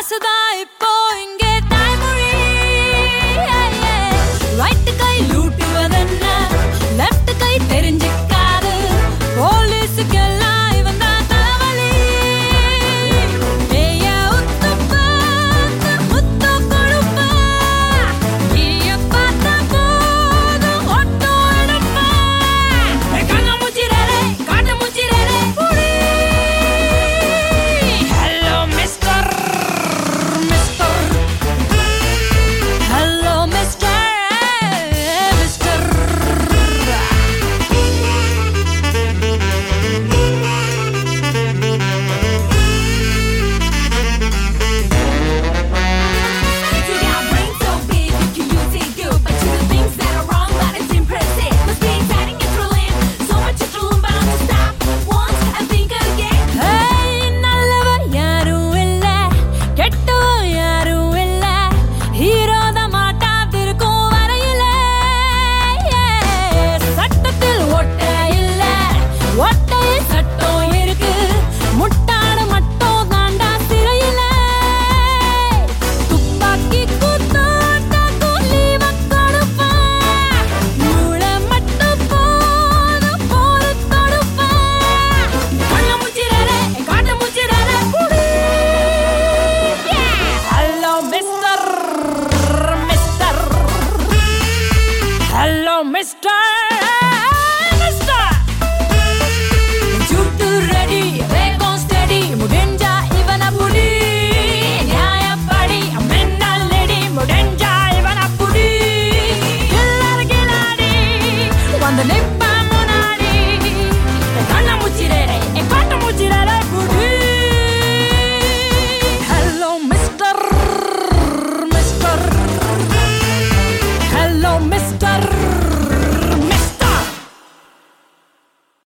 I said I. Mister சுட்டு ready வேகம் study முடிஞ்சா இவன புடி. நியாயப்படி மின்னல் நெடி முடிஞ்சா இவன புடி. எல்லாருக்கும் நாடி வந்து முன்னாடி. கண்ண முச்சிரே